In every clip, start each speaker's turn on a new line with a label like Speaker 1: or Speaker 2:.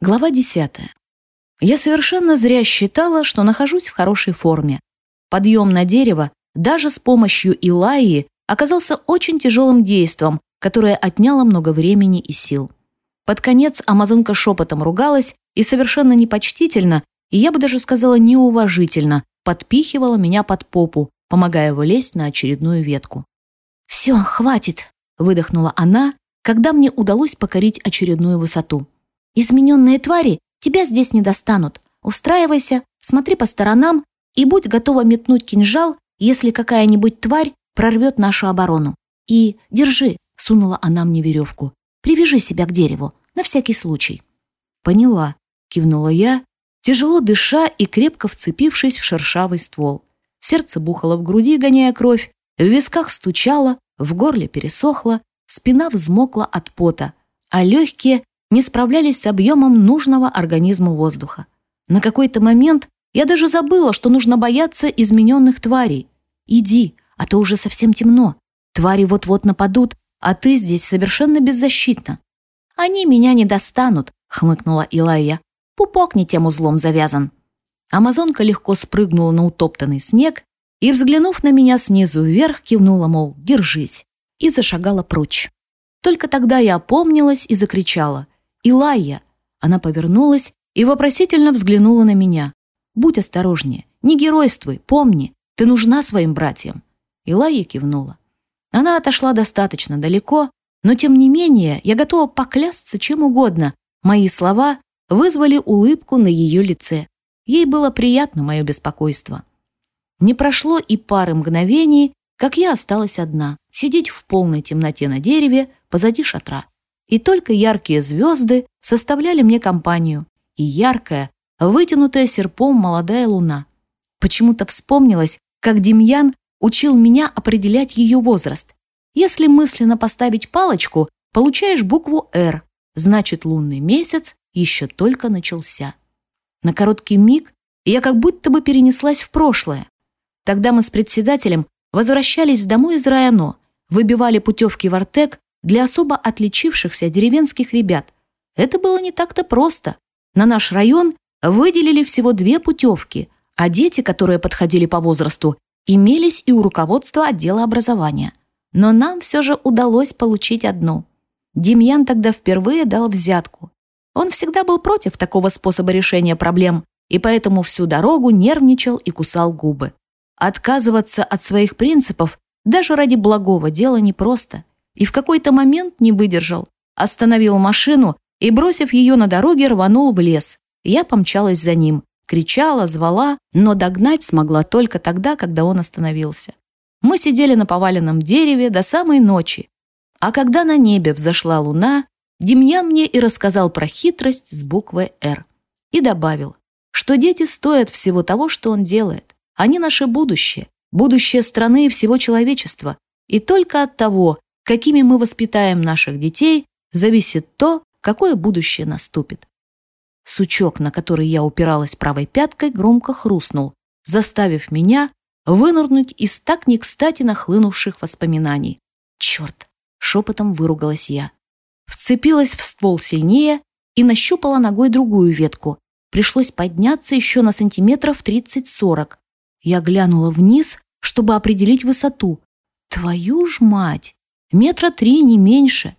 Speaker 1: Глава 10. Я совершенно зря считала, что нахожусь в хорошей форме. Подъем на дерево даже с помощью Илаи оказался очень тяжелым действом, которое отняло много времени и сил. Под конец амазонка шепотом ругалась и совершенно непочтительно, и я бы даже сказала неуважительно, подпихивала меня под попу, помогая вылезть на очередную ветку. «Все, хватит!» – выдохнула она, когда мне удалось покорить очередную высоту. Измененные твари тебя здесь не достанут. Устраивайся, смотри по сторонам и будь готова метнуть кинжал, если какая-нибудь тварь прорвет нашу оборону. И держи, сунула она мне веревку. Привяжи себя к дереву, на всякий случай. Поняла, кивнула я, тяжело дыша и крепко вцепившись в шершавый ствол. Сердце бухало в груди, гоняя кровь, в висках стучало, в горле пересохло, спина взмокла от пота, а легкие не справлялись с объемом нужного организму воздуха. На какой-то момент я даже забыла, что нужно бояться измененных тварей. Иди, а то уже совсем темно. Твари вот-вот нападут, а ты здесь совершенно беззащитна. Они меня не достанут, хмыкнула Илая. Пупок не тем узлом завязан. Амазонка легко спрыгнула на утоптанный снег и, взглянув на меня снизу вверх, кивнула, мол, держись, и зашагала прочь. Только тогда я опомнилась и закричала — «Илайя!» Она повернулась и вопросительно взглянула на меня. «Будь осторожнее, не геройствуй, помни, ты нужна своим братьям». Илайя кивнула. Она отошла достаточно далеко, но тем не менее я готова поклясться чем угодно. Мои слова вызвали улыбку на ее лице. Ей было приятно мое беспокойство. Не прошло и пары мгновений, как я осталась одна, сидеть в полной темноте на дереве позади шатра и только яркие звезды составляли мне компанию, и яркая, вытянутая серпом молодая луна. Почему-то вспомнилось, как Демьян учил меня определять ее возраст. Если мысленно поставить палочку, получаешь букву «Р», значит лунный месяц еще только начался. На короткий миг я как будто бы перенеслась в прошлое. Тогда мы с председателем возвращались домой из Райано, выбивали путевки в Артек для особо отличившихся деревенских ребят. Это было не так-то просто. На наш район выделили всего две путевки, а дети, которые подходили по возрасту, имелись и у руководства отдела образования. Но нам все же удалось получить одну. Демьян тогда впервые дал взятку. Он всегда был против такого способа решения проблем, и поэтому всю дорогу нервничал и кусал губы. Отказываться от своих принципов даже ради благого дела непросто и в какой-то момент не выдержал. Остановил машину и, бросив ее на дороге, рванул в лес. Я помчалась за ним, кричала, звала, но догнать смогла только тогда, когда он остановился. Мы сидели на поваленном дереве до самой ночи. А когда на небе взошла луна, Демьян мне и рассказал про хитрость с буквой «Р». И добавил, что дети стоят всего того, что он делает. Они наше будущее, будущее страны и всего человечества. И только от того, какими мы воспитаем наших детей, зависит то, какое будущее наступит. Сучок, на который я упиралась правой пяткой, громко хрустнул, заставив меня вынырнуть из так не кстати нахлынувших воспоминаний. «Черт!» — шепотом выругалась я. Вцепилась в ствол сильнее и нащупала ногой другую ветку. Пришлось подняться еще на сантиметров 30-40. Я глянула вниз, чтобы определить высоту. Твою ж мать! Метра три, не меньше.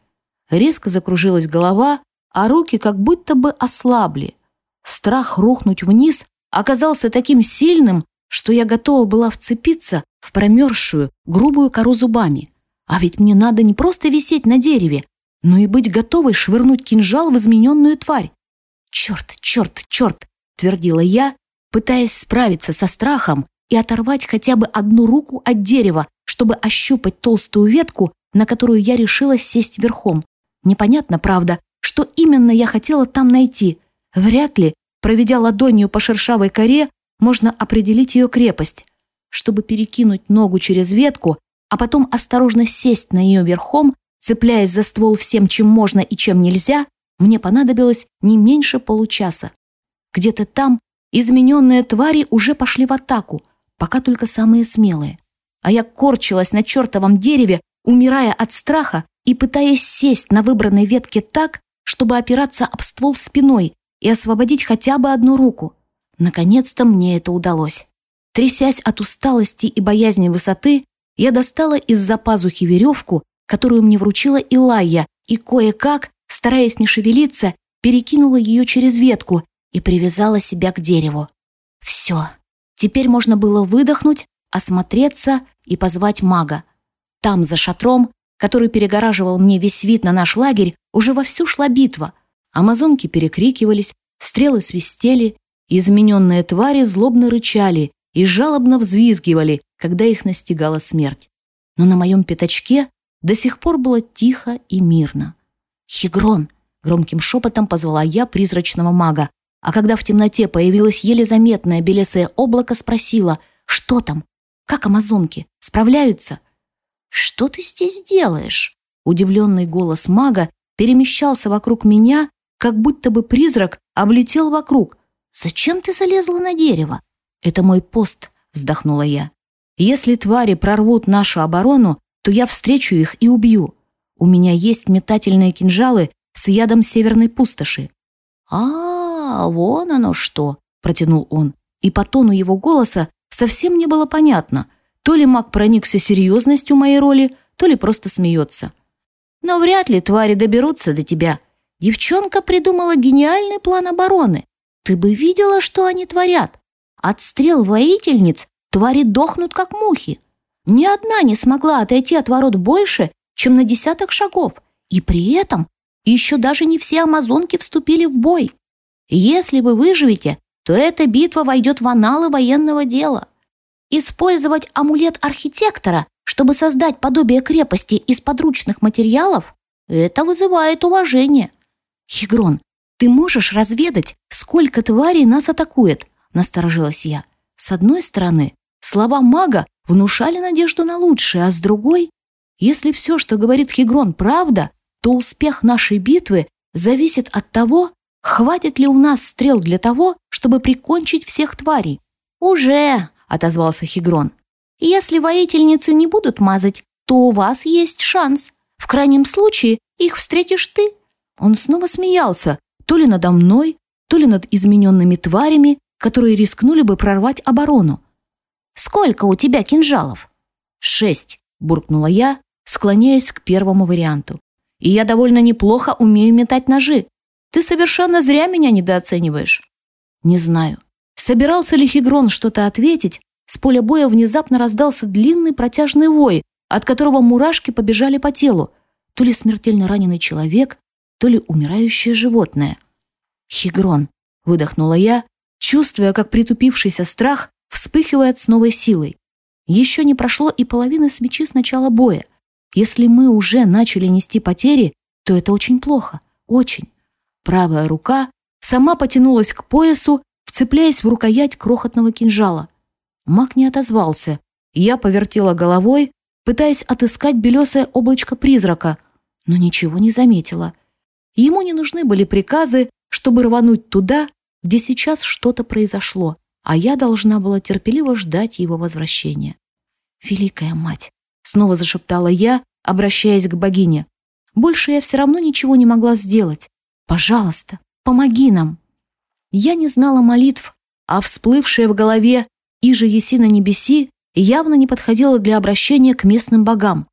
Speaker 1: Резко закружилась голова, а руки как будто бы ослабли. Страх рухнуть вниз оказался таким сильным, что я готова была вцепиться в промерзшую, грубую кору зубами. А ведь мне надо не просто висеть на дереве, но и быть готовой швырнуть кинжал в измененную тварь. «Черт, черт, черт!» — твердила я, пытаясь справиться со страхом и оторвать хотя бы одну руку от дерева, чтобы ощупать толстую ветку на которую я решила сесть верхом. Непонятно, правда, что именно я хотела там найти. Вряд ли, проведя ладонью по шершавой коре, можно определить ее крепость. Чтобы перекинуть ногу через ветку, а потом осторожно сесть на нее верхом, цепляясь за ствол всем, чем можно и чем нельзя, мне понадобилось не меньше получаса. Где-то там измененные твари уже пошли в атаку, пока только самые смелые. А я корчилась на чертовом дереве, умирая от страха и пытаясь сесть на выбранной ветке так, чтобы опираться об ствол спиной и освободить хотя бы одну руку. Наконец-то мне это удалось. Трясясь от усталости и боязни высоты, я достала из-за пазухи веревку, которую мне вручила Илайя, и кое-как, стараясь не шевелиться, перекинула ее через ветку и привязала себя к дереву. Все. Теперь можно было выдохнуть, осмотреться и позвать мага. Там, за шатром, который перегораживал мне весь вид на наш лагерь, уже вовсю шла битва. Амазонки перекрикивались, стрелы свистели, измененные твари злобно рычали и жалобно взвизгивали, когда их настигала смерть. Но на моем пятачке до сих пор было тихо и мирно. «Хигрон!» — громким шепотом позвала я призрачного мага, а когда в темноте появилось еле заметное белесое облако, спросила, что там? Как амазонки? Справляются? «Что ты здесь делаешь?» Удивленный голос мага перемещался вокруг меня, как будто бы призрак облетел вокруг. «Зачем ты залезла на дерево?» «Это мой пост», — вздохнула я. «Если твари прорвут нашу оборону, то я встречу их и убью. У меня есть метательные кинжалы с ядом северной пустоши». «А, вон оно что!» — протянул он. И по тону его голоса совсем не было понятно, то ли маг проникся серьезностью моей роли, то ли просто смеется. «Но вряд ли твари доберутся до тебя. Девчонка придумала гениальный план обороны. Ты бы видела, что они творят. От стрел воительниц твари дохнут, как мухи. Ни одна не смогла отойти от ворот больше, чем на десяток шагов. И при этом еще даже не все амазонки вступили в бой. Если вы выживете, то эта битва войдет в аналы военного дела. Использовать амулет архитектора, чтобы создать подобие крепости из подручных материалов, это вызывает уважение. Хигрон, ты можешь разведать, сколько тварей нас атакует, насторожилась я. С одной стороны, слова мага внушали надежду на лучшее, а с другой, если все, что говорит Хигрон, правда, то успех нашей битвы зависит от того, хватит ли у нас стрел для того, чтобы прикончить всех тварей. «Уже!» — отозвался Хигрон. «Если воительницы не будут мазать, то у вас есть шанс. В крайнем случае их встретишь ты». Он снова смеялся, то ли надо мной, то ли над измененными тварями, которые рискнули бы прорвать оборону. «Сколько у тебя кинжалов?» «Шесть», — буркнула я, склоняясь к первому варианту. «И я довольно неплохо умею метать ножи. Ты совершенно зря меня недооцениваешь». «Не знаю». Собирался ли Хигрон что-то ответить, с поля боя внезапно раздался длинный протяжный вой, от которого мурашки побежали по телу. То ли смертельно раненый человек, то ли умирающее животное. «Хигрон», — выдохнула я, чувствуя, как притупившийся страх вспыхивает с новой силой. Еще не прошло и половины свечи с начала боя. Если мы уже начали нести потери, то это очень плохо, очень. Правая рука сама потянулась к поясу, вцепляясь в рукоять крохотного кинжала. Маг не отозвался. Я повертела головой, пытаясь отыскать белесое облачко призрака, но ничего не заметила. Ему не нужны были приказы, чтобы рвануть туда, где сейчас что-то произошло а я должна была терпеливо ждать его возвращения. «Великая мать!» — снова зашептала я, обращаясь к богине. «Больше я все равно ничего не могла сделать. Пожалуйста, помоги нам!» Я не знала молитв, а всплывшая в голове «Иже еси на небеси» явно не подходила для обращения к местным богам.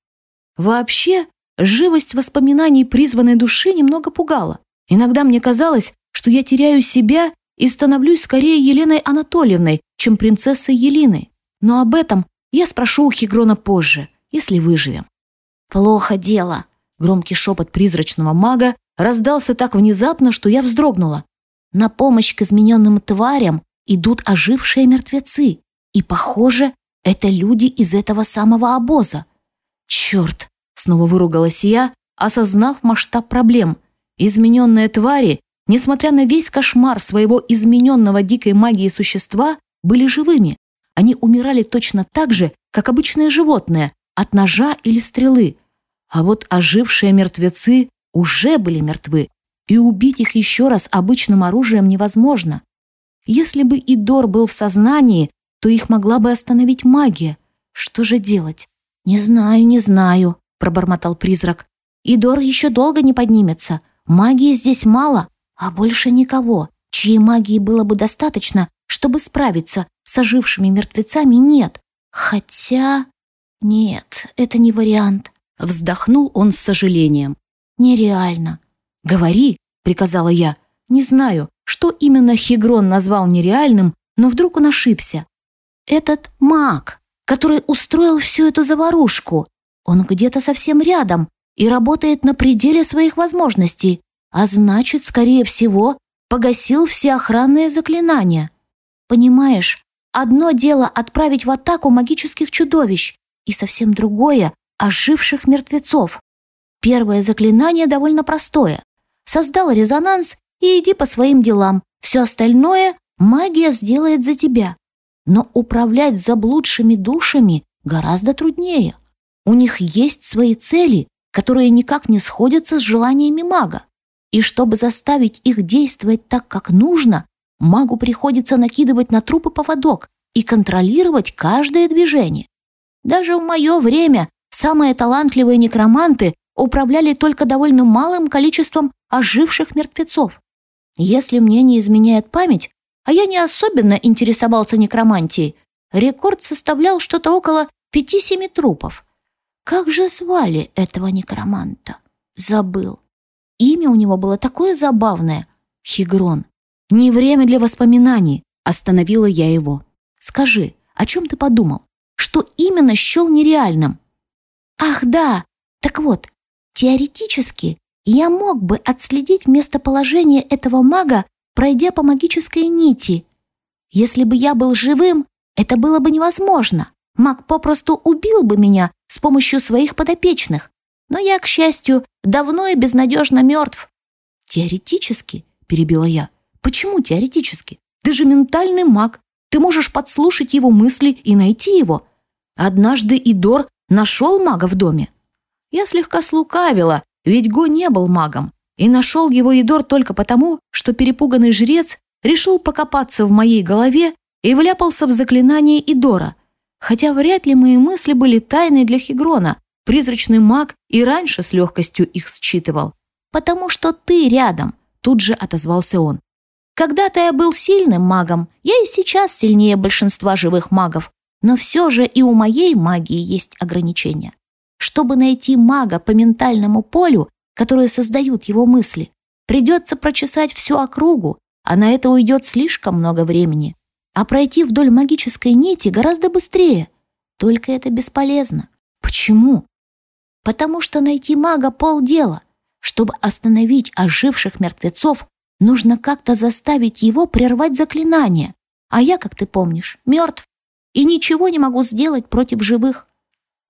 Speaker 1: Вообще, живость воспоминаний призванной души немного пугала. Иногда мне казалось, что я теряю себя и становлюсь скорее Еленой Анатольевной, чем принцессой Елиной. Но об этом я спрошу у Хигрона позже, если выживем. «Плохо дело», — громкий шепот призрачного мага раздался так внезапно, что я вздрогнула. На помощь к измененным тварям идут ожившие мертвецы, и, похоже, это люди из этого самого обоза. «Черт!» — снова выругалась я, осознав масштаб проблем. Измененные твари несмотря на весь кошмар своего измененного дикой магией существа, были живыми. Они умирали точно так же, как обычные животные, от ножа или стрелы. А вот ожившие мертвецы уже были мертвы, и убить их еще раз обычным оружием невозможно. Если бы Идор был в сознании, то их могла бы остановить магия. Что же делать? «Не знаю, не знаю», — пробормотал призрак. «Идор еще долго не поднимется. Магии здесь мало, а больше никого.
Speaker 2: чьей магии было бы достаточно, чтобы справиться с ожившими мертвецами, нет. Хотя... Нет, это не вариант.
Speaker 1: Вздохнул он с сожалением.
Speaker 2: Нереально.
Speaker 1: «Говори», — приказала я. Не знаю, что именно Хигрон назвал нереальным, но вдруг он ошибся.
Speaker 2: Этот маг, который устроил всю эту заварушку, он где-то совсем рядом и работает на пределе своих возможностей, а значит, скорее всего, погасил все охранные заклинания. Понимаешь, одно дело отправить в атаку магических чудовищ, и совсем другое — оживших мертвецов. Первое заклинание довольно простое. Создал резонанс и иди по своим делам. Все остальное магия сделает за тебя. Но управлять заблудшими душами гораздо труднее. У них есть свои цели, которые никак не сходятся с желаниями мага. И чтобы заставить их действовать так, как нужно, магу приходится накидывать на трупы поводок и контролировать каждое движение. Даже в мое время самые талантливые некроманты управляли только довольно малым количеством оживших мертвецов. Если мне не изменяет память, а я не особенно интересовался некромантией, рекорд составлял что-то около пяти-семи трупов. Как же звали этого некроманта? Забыл. Имя у него было такое забавное — Хигрон. «Не время для воспоминаний», — остановила я его. «Скажи, о чем ты подумал? Что именно счел нереальным?» «Ах, да! Так вот, теоретически я мог бы отследить местоположение этого мага, пройдя по магической нити. Если бы я был живым, это было бы невозможно. Маг попросту убил бы меня с помощью своих подопечных. Но я, к счастью, давно и безнадежно мертв. Теоретически, перебила я. Почему теоретически? Ты же ментальный маг. Ты можешь подслушать его мысли и найти его. Однажды Идор нашел мага в доме. Я слегка слукавила, ведь Го не был магом, и нашел его Идор только потому, что перепуганный жрец решил покопаться в моей голове и вляпался в заклинание Идора. Хотя вряд ли мои мысли были тайны для Хигрона. Призрачный маг и раньше с легкостью их считывал. «Потому что ты рядом», — тут же отозвался он. «Когда-то я был сильным магом, я и сейчас сильнее большинства живых магов, но все же и у моей магии есть ограничения. Чтобы найти мага по ментальному полю, которое создают его мысли, придется прочесать всю округу, а на это уйдет слишком много времени. А пройти вдоль магической нити гораздо быстрее. Только это бесполезно. Почему? Потому что найти мага полдела. Чтобы остановить оживших мертвецов, нужно как-то заставить его прервать заклинание. А я, как ты помнишь, мертв. И ничего не могу сделать против живых.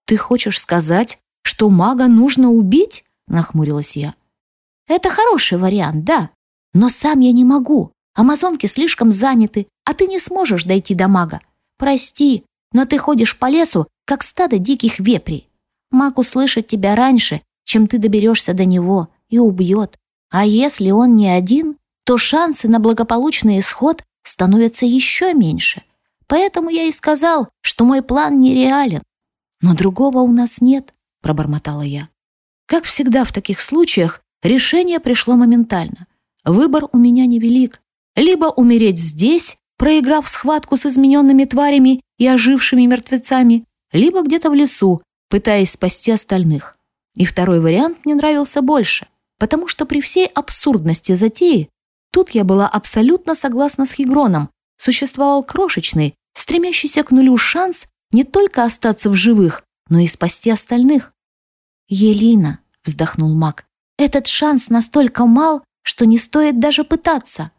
Speaker 2: «Ты хочешь сказать, что мага нужно убить?» — нахмурилась я. «Это хороший вариант, да. Но сам я не могу. Амазонки слишком заняты, а ты не сможешь дойти до мага. Прости, но ты ходишь по лесу, как стадо диких вепрей. Маг услышит тебя раньше, чем ты доберешься до него, и убьет. А если он не один, то шансы на благополучный исход становятся еще меньше. Поэтому я и сказал, что мой план нереален. «Но другого у нас нет», — пробормотала я. Как всегда в таких случаях, решение пришло моментально. Выбор у меня невелик. Либо умереть здесь, проиграв схватку с измененными тварями и ожившими мертвецами, либо где-то в лесу, пытаясь спасти остальных. И второй вариант мне нравился больше, потому что при всей абсурдности затеи тут я была абсолютно согласна с Хигроном, существовал крошечный, стремящийся к нулю шанс не только остаться в живых, но и спасти остальных. «Елина», — вздохнул маг, — «этот шанс настолько мал, что не стоит даже пытаться».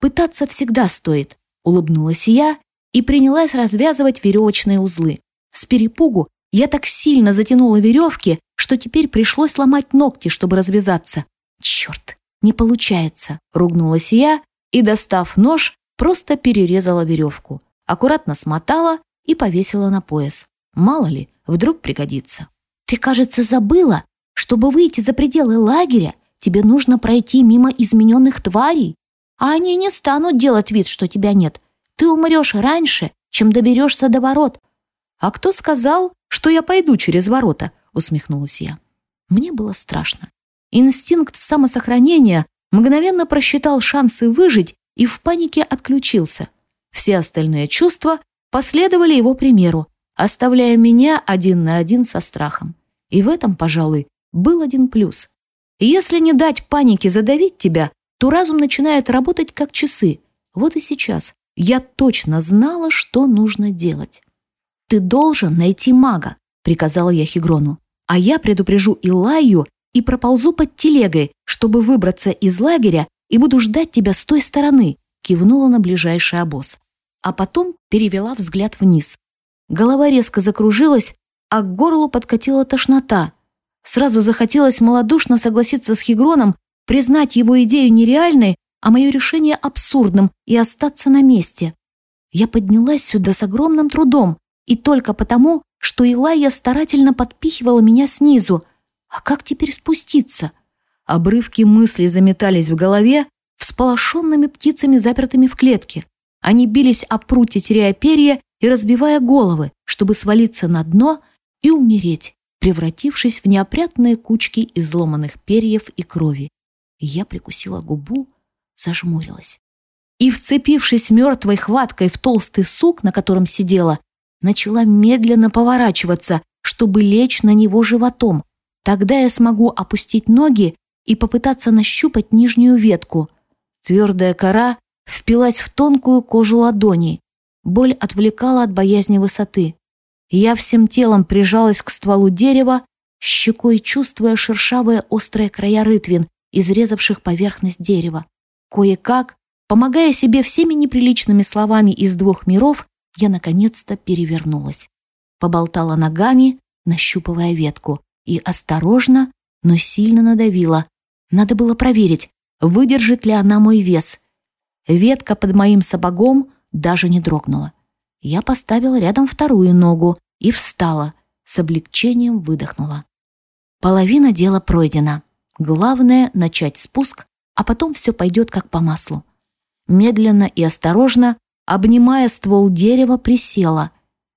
Speaker 2: «Пытаться всегда стоит», — улыбнулась я и принялась развязывать веревочные узлы. С перепугу я так сильно затянула веревки, что теперь пришлось ломать ногти, чтобы развязаться. «Черт, не получается», — ругнулась я и, достав нож, просто перерезала веревку. Аккуратно смотала и повесила на пояс. Мало ли, вдруг пригодится. «Ты, кажется, забыла, чтобы выйти за пределы лагеря, тебе нужно пройти мимо измененных тварей, а они не станут делать вид, что тебя нет. Ты умрешь раньше, чем доберешься до ворот». «А кто сказал, что я пойду через ворота?» — усмехнулась я. Мне было страшно. Инстинкт самосохранения мгновенно просчитал шансы выжить
Speaker 1: и в панике отключился. Все остальные чувства последовали его примеру, оставляя меня один на один со страхом. И в этом, пожалуй, был один плюс. Если не дать панике задавить тебя, то разум начинает работать как часы. Вот и сейчас я точно знала, что нужно делать. «Ты должен найти мага», — приказала я Хигрону. «А я предупрежу Илаю и проползу под телегой, чтобы выбраться из лагеря и буду ждать тебя с той стороны», — кивнула на ближайший обоз. А потом перевела взгляд вниз. Голова резко закружилась, а к горлу подкатила тошнота. Сразу захотелось малодушно согласиться с Хигроном, признать его идею нереальной, а мое решение абсурдным и остаться на месте. Я поднялась сюда с огромным трудом, и только потому, что Илайя старательно подпихивала меня снизу. А как теперь спуститься? Обрывки мыслей заметались в голове, всполошенными птицами, запертыми в клетке. Они бились о прутья, теряя перья и разбивая головы, чтобы свалиться на дно и умереть, превратившись в неопрятные кучки изломанных перьев и крови. я прикусила губу, зажмурилась. И, вцепившись мертвой хваткой в толстый сук, на котором сидела, начала медленно поворачиваться, чтобы лечь на него животом. Тогда я смогу опустить ноги и попытаться нащупать нижнюю ветку. Твердая кора впилась в тонкую кожу ладони. Боль отвлекала от боязни высоты. Я всем телом прижалась к стволу дерева, щекой чувствуя шершавые острые края рытвин, изрезавших поверхность дерева. Кое-как, помогая себе всеми неприличными словами из двух миров, я наконец-то перевернулась. Поболтала ногами, нащупывая ветку, и осторожно, но сильно надавила. Надо было проверить, выдержит ли она мой вес. Ветка под моим сапогом даже не дрогнула. Я поставила рядом вторую ногу и встала, с облегчением выдохнула. Половина дела пройдена. Главное — начать спуск, а потом все пойдет как по маслу. Медленно и осторожно, обнимая ствол дерева, присела.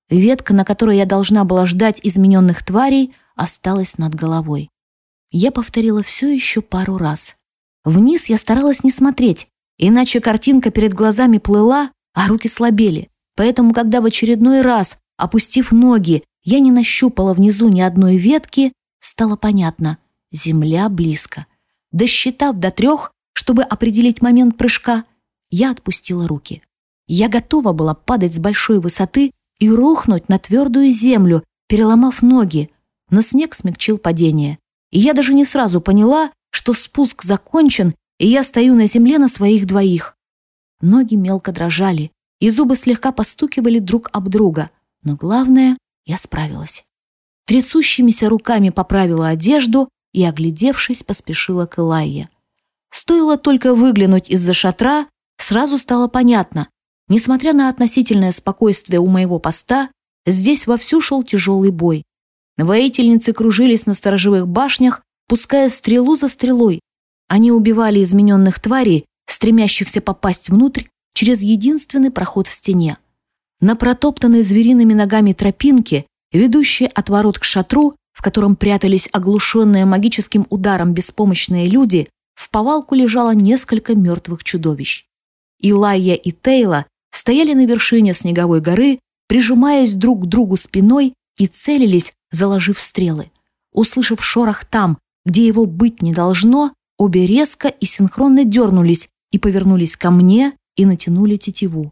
Speaker 1: Ветка, на которой я должна была ждать измененных тварей, осталась над головой. Я повторила все еще пару раз. Вниз я старалась не смотреть, иначе картинка перед глазами плыла, а руки слабели. Поэтому, когда в очередной раз, опустив ноги, я не нащупала внизу ни одной ветки, стало понятно — земля близко. Досчитав до трех, чтобы определить момент прыжка, я отпустила руки. Я готова была падать с большой высоты и рухнуть на твердую землю, переломав ноги, но снег смягчил падение. И я даже не сразу поняла, что спуск закончен, и я стою на земле на своих двоих. Ноги мелко дрожали, и зубы слегка постукивали друг об друга, но главное, я справилась. Трясущимися руками поправила одежду и, оглядевшись, поспешила к Элайе. Стоило только выглянуть из-за шатра, сразу стало понятно, несмотря на относительное спокойствие у моего поста, здесь вовсю шел тяжелый бой. Воительницы кружились на сторожевых башнях, пуская стрелу за стрелой. Они убивали измененных тварей, стремящихся попасть внутрь через единственный проход в стене. На протоптанной звериными ногами тропинке, ведущей от ворот к шатру, в котором прятались оглушенные магическим ударом беспомощные люди, в повалку лежало несколько мертвых чудовищ. Илайя и Тейла стояли на вершине снеговой горы, прижимаясь друг к другу спиной и целились, заложив стрелы. Услышав шорох там, где его быть не должно, обе резко и синхронно дернулись и повернулись ко мне, и натянули тетиву.